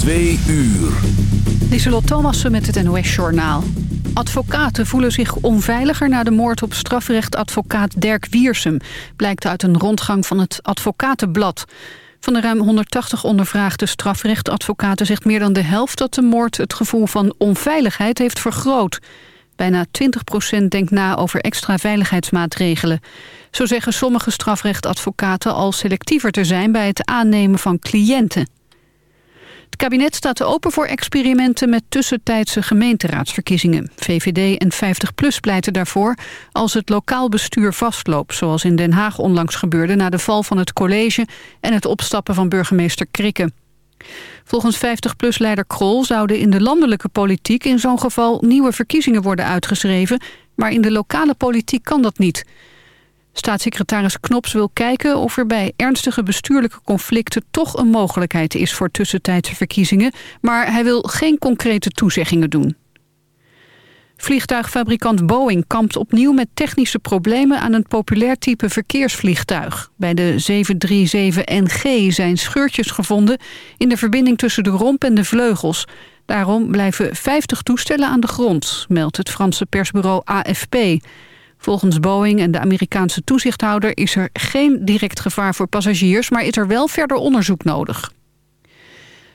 Twee uur. Lieselot Thomassen met het NOS-journaal. Advocaten voelen zich onveiliger na de moord op strafrechtadvocaat Dirk Wiersum... blijkt uit een rondgang van het Advocatenblad. Van de ruim 180 ondervraagde strafrechtadvocaten zegt meer dan de helft... dat de moord het gevoel van onveiligheid heeft vergroot. Bijna 20% denkt na over extra veiligheidsmaatregelen. Zo zeggen sommige strafrechtadvocaten al selectiever te zijn... bij het aannemen van cliënten. Het kabinet staat open voor experimenten met tussentijdse gemeenteraadsverkiezingen. VVD en 50PLUS pleiten daarvoor als het lokaal bestuur vastloopt... zoals in Den Haag onlangs gebeurde na de val van het college... en het opstappen van burgemeester Krikke. Volgens 50PLUS-leider Krol zouden in de landelijke politiek... in zo'n geval nieuwe verkiezingen worden uitgeschreven... maar in de lokale politiek kan dat niet... Staatssecretaris Knops wil kijken of er bij ernstige bestuurlijke conflicten toch een mogelijkheid is voor tussentijdse verkiezingen, maar hij wil geen concrete toezeggingen doen. Vliegtuigfabrikant Boeing kampt opnieuw met technische problemen aan een populair type verkeersvliegtuig. Bij de 737NG zijn scheurtjes gevonden in de verbinding tussen de romp en de vleugels. Daarom blijven 50 toestellen aan de grond, meldt het Franse persbureau AFP. Volgens Boeing en de Amerikaanse toezichthouder is er geen direct gevaar voor passagiers, maar is er wel verder onderzoek nodig.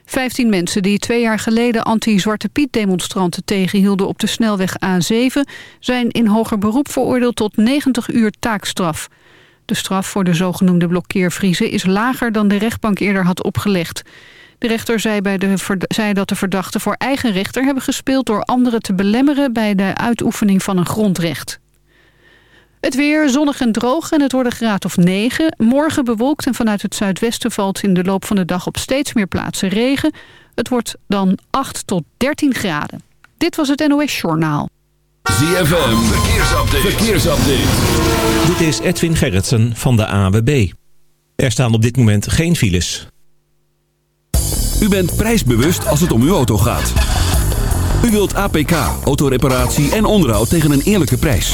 Vijftien mensen die twee jaar geleden anti-Zwarte Piet-demonstranten tegenhielden op de snelweg A7... zijn in hoger beroep veroordeeld tot 90 uur taakstraf. De straf voor de zogenoemde blokkeervriezen is lager dan de rechtbank eerder had opgelegd. De rechter zei, bij de, zei dat de verdachten voor eigen rechter hebben gespeeld... door anderen te belemmeren bij de uitoefening van een grondrecht. Het weer zonnig en droog en het wordt een graad of 9. Morgen bewolkt en vanuit het zuidwesten valt in de loop van de dag op steeds meer plaatsen regen. Het wordt dan 8 tot 13 graden. Dit was het NOS Journaal. ZFM, verkeersupdate. verkeersupdate. Dit is Edwin Gerritsen van de AWB. Er staan op dit moment geen files. U bent prijsbewust als het om uw auto gaat. U wilt APK, autoreparatie en onderhoud tegen een eerlijke prijs.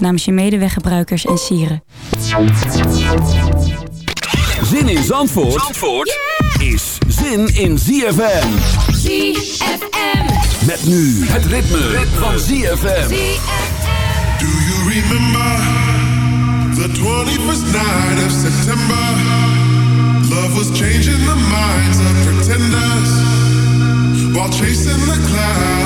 Namens je medeweggebruikers en sieren. Zin in Zandvoort, Zandvoort is zin in ZFM. ZFM. Met nu het ritme, van ZFM. Do you remember the 21st night of September? Love was changing the minds of pretenders while chasing the clouds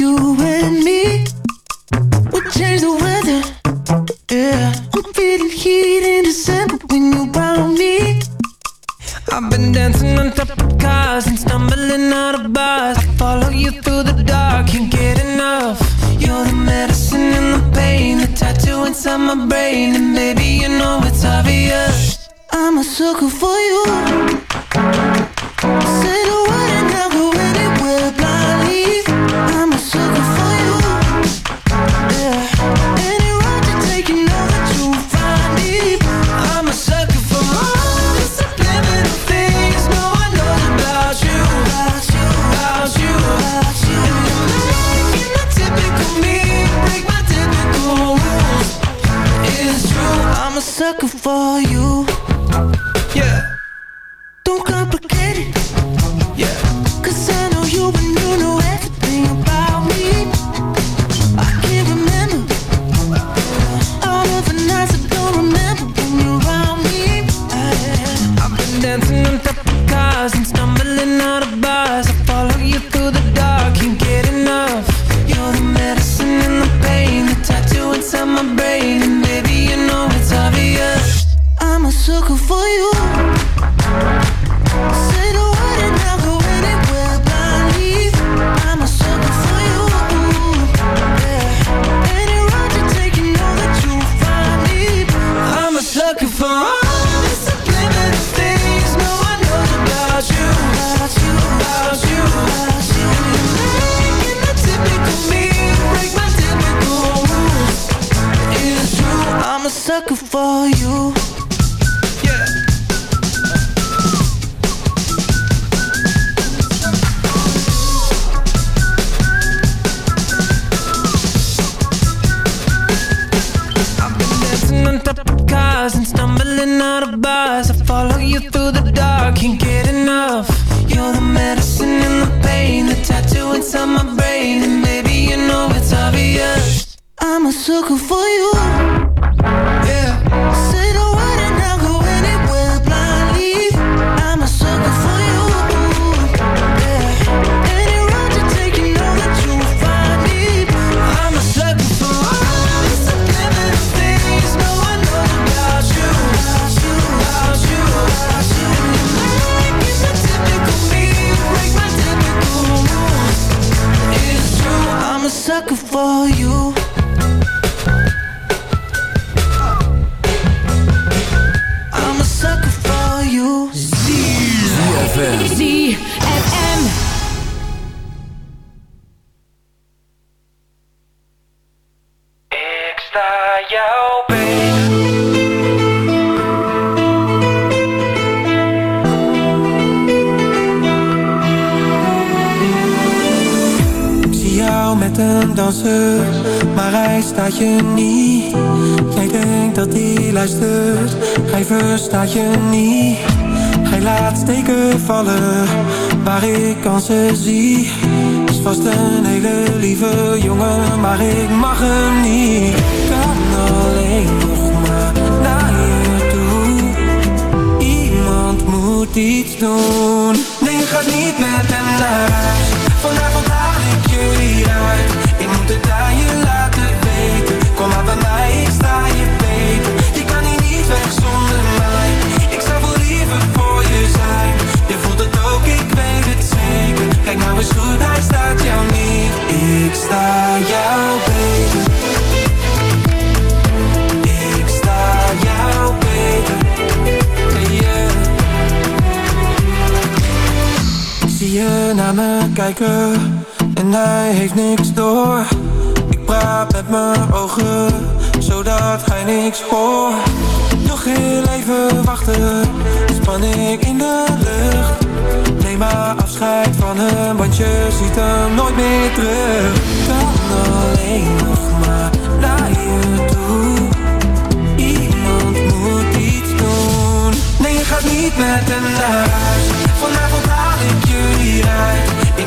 you and me. for waar ik als ze zie Is vast een hele lieve jongen, maar ik mag hem niet. Kan alleen nog maar naar je toe. Iemand moet iets doen. Nee, ga niet met hem naar huis. Vandaag, vandaag ik jullie uit Ik moet het aan je laten Nou is goed, hij staat jou niet. Ik sta jou beter. Ik sta jou beter. Zie je naar me kijken? En hij heeft niks door. Ik praat met mijn ogen Zodat hij niks hoort. Nog heel even wachten, span ik in de lucht. Neem maar afscheid van hem Want ziet hem nooit meer terug. Kan alleen nog maar naar je toe. Iemand moet iets doen. Nee, je gaat niet met hem naar huis. Vanavond ik jullie uit. Ik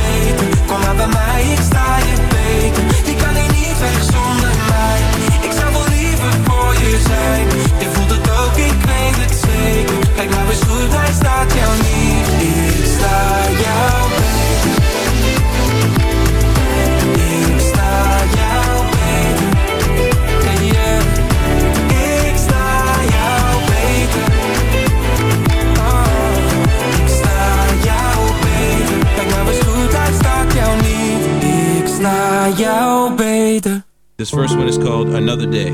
bij mij, sta je beter. Je kan hier niet weg zonder mij. Ik zou wel liever voor je zijn. Je voelt het ook, ik weet het zeker. Kijk nou eens staat jou niet. Ik sta jou beter This first one is called Another Day.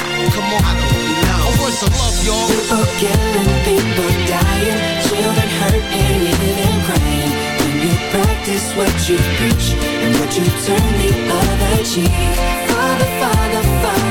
Come on, I don't know. What's the love, y'all? People killing, people dying, children hurt and crying. When you practice what you preach, and would you turn the other cheek? Father, Father, Father,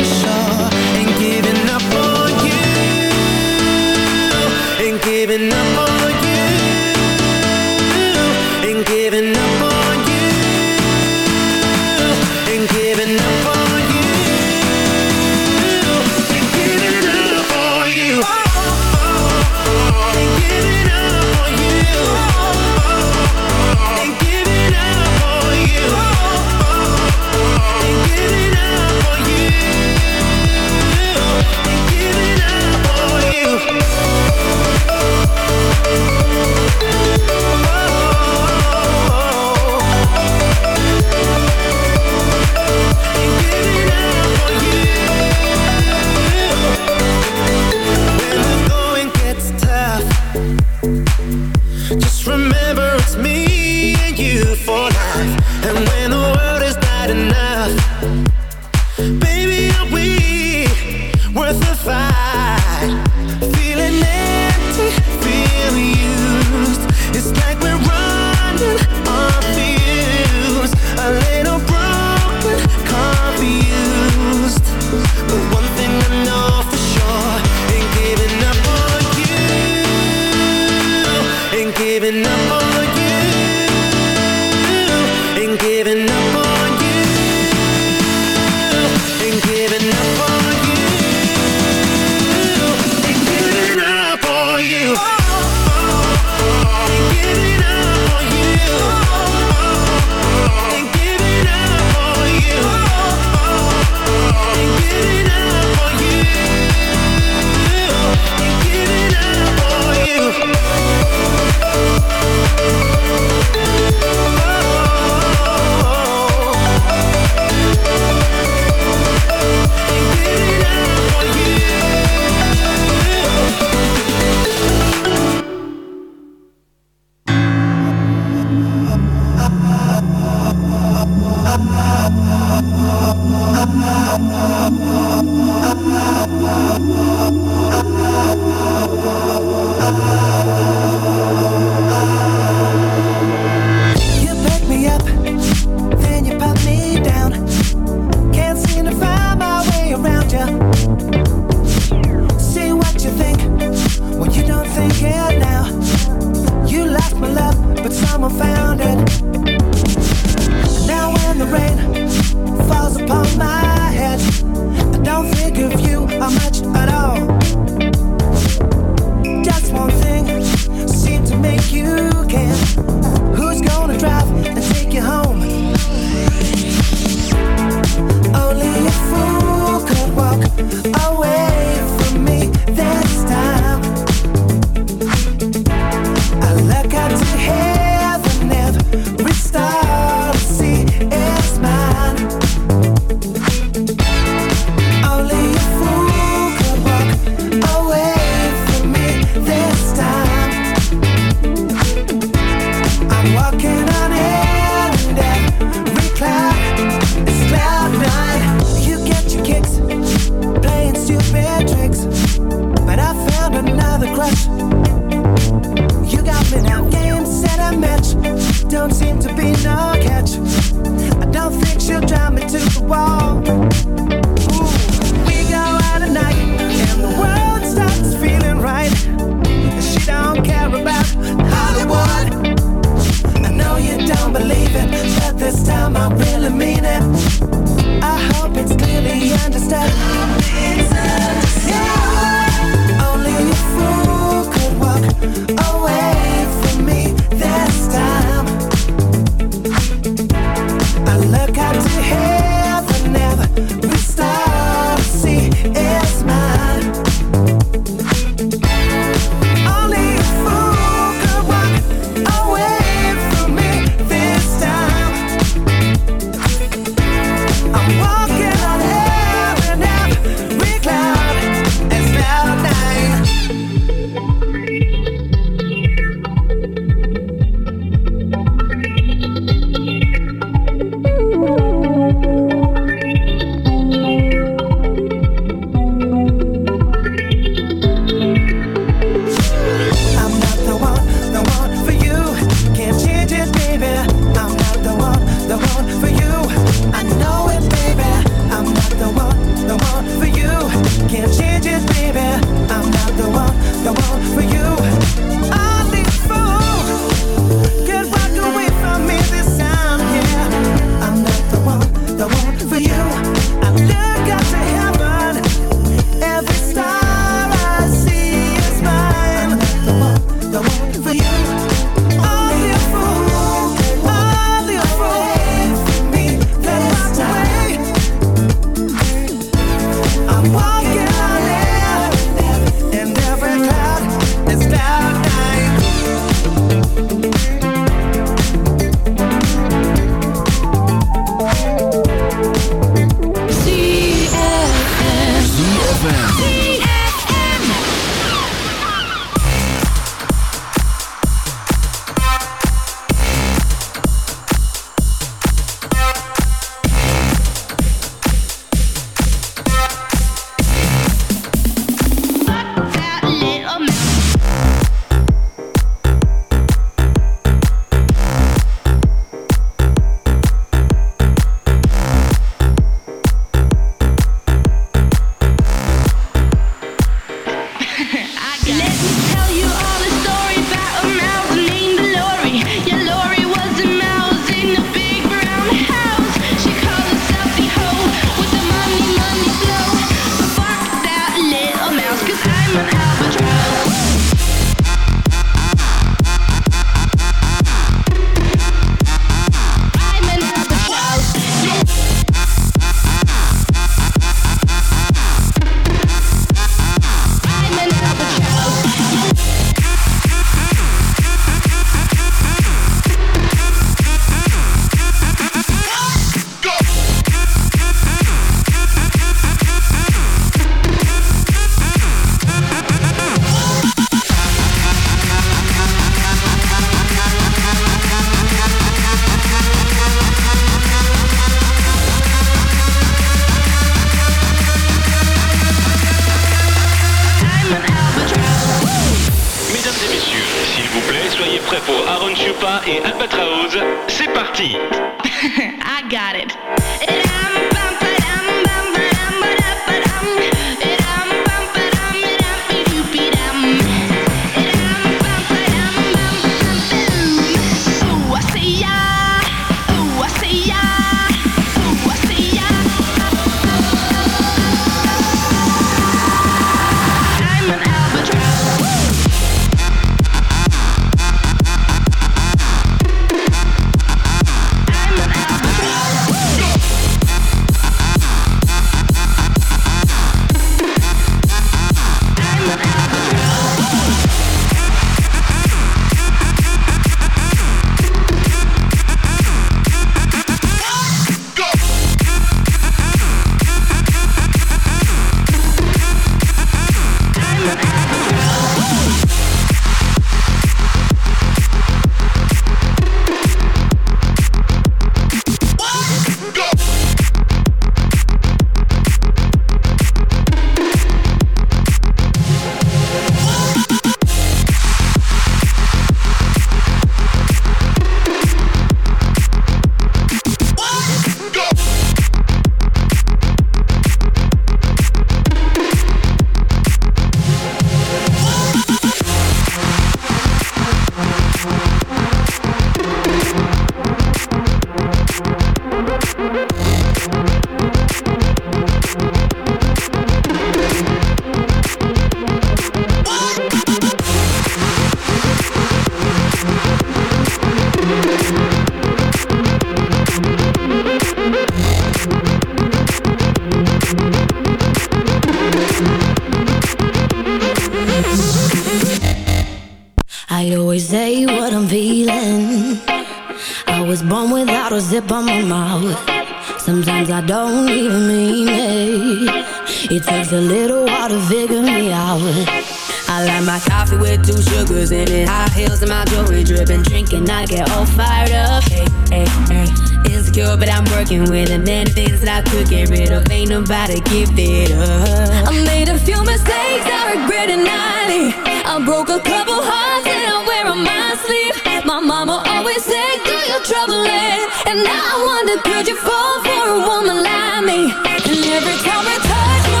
it. Heels my jewelry dripping. Drinking, I get all fired up. Hey, hey, hey. Insecure, but I'm working with it. Many things that I could get rid of. Ain't nobody give it up. I made a few mistakes, I regret it nightly. I broke a couple hearts and I wear on my sleeve. My mama always said, do your trouble in. And now I wonder, could you fall for a woman like me? And every time we touch,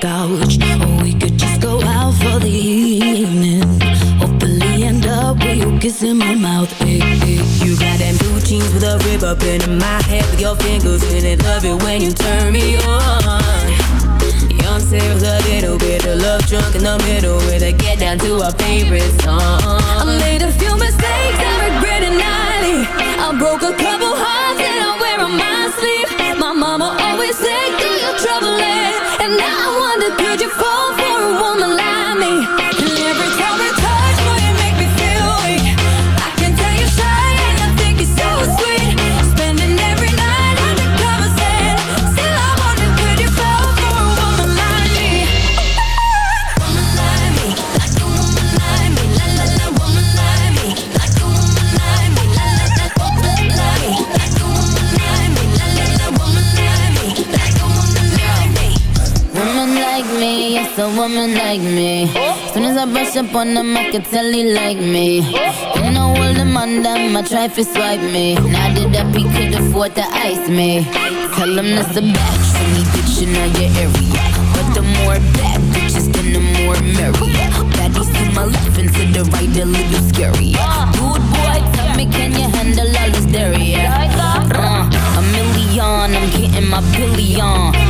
couch, or we could just go out for the evening. Hopefully end up with you kissing my mouth. Hey, hey. You got them blue jeans with a rib up in my head with your fingers in it. Love it when you turn me on. Young with a little bit of love drunk in the middle with a get down to our favorite song. I made a few mistakes, I regret it nightly. I broke a couple hearts me, yes, a woman like me. Soon as I brush up on them, I can tell he like me. You know all the man them, I try to swipe me. Now that up, he could afford to ice me. Tell him that's a for me, bitch, in your area. But the more bad bitches, then the more merry. Baddies to my left and to the right, a little scary. Good boy, tell me, can you handle all this dairy? Uh, a million, I'm getting my billion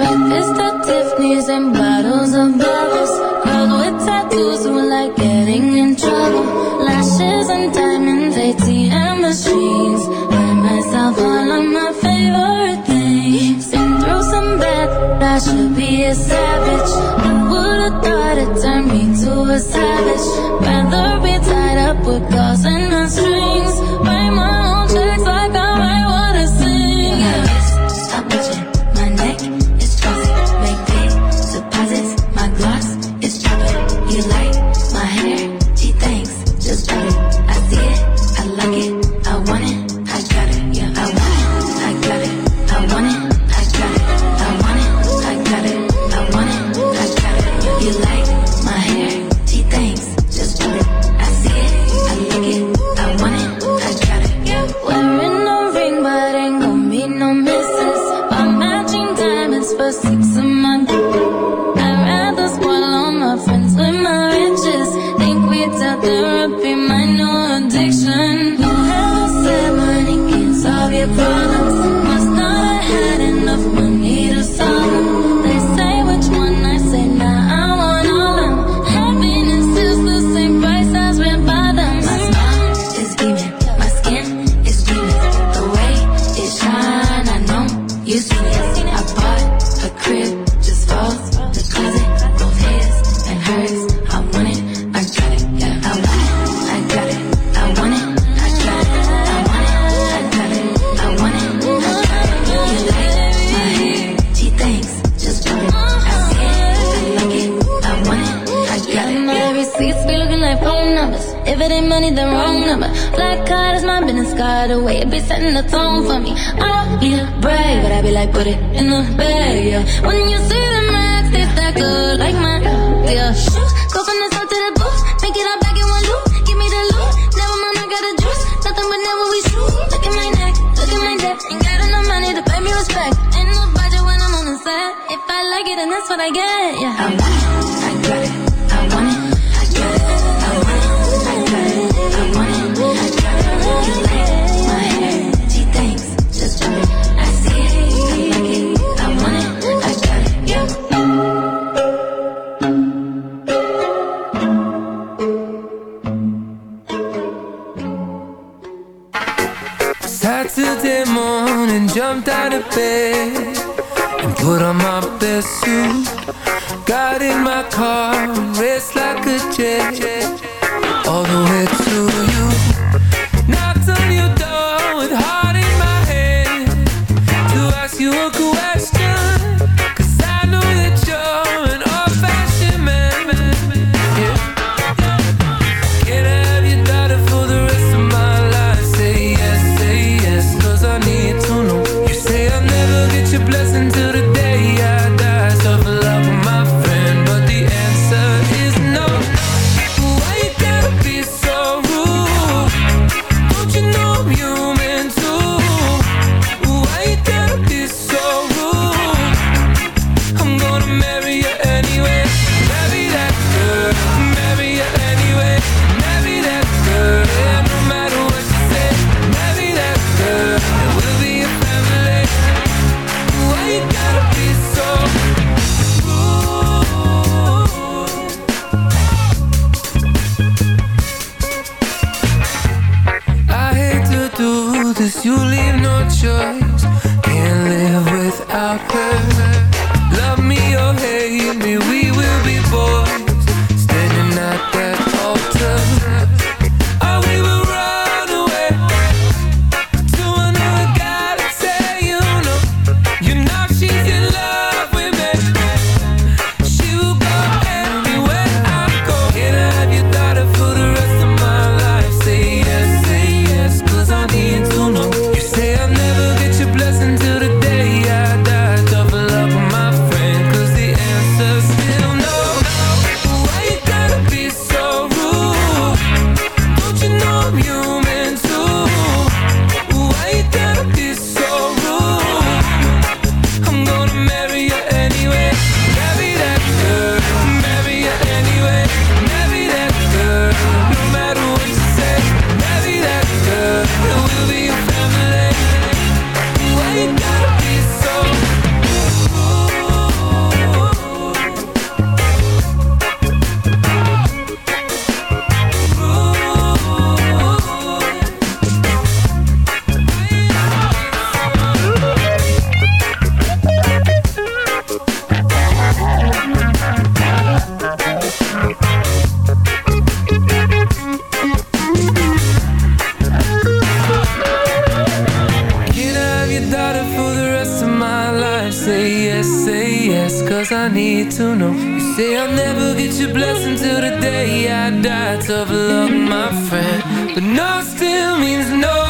Breakfast at Tiffany's and bottles of bubbles. Girls with tattoos who like getting in trouble. Lashes and diamonds, ATM machines. Buy myself all of my favorite things. Been through some bad, I should be a savage. I would've thought it turned me to a savage. Rather be tied up with girls and phone numbers. If it ain't money, then wrong number. Black card is my business card. The way it be setting the tone for me. I don't need a break, but I be like, put it in the bag, yeah. When you see the max, they stack up like my, yeah. Shoes, go from the south to the booth. Make it all back in one loop. Give me the loot. Never mind, I got a juice. Nothing but never we shoot. Look at my neck, look at my neck. Ain't got enough money to pay me respect. Ain't no budget when I'm on the set. If I like it, then that's what I get, yeah. I'm bed and put on my best suit. Got in my car love, look, my friend. But no still means no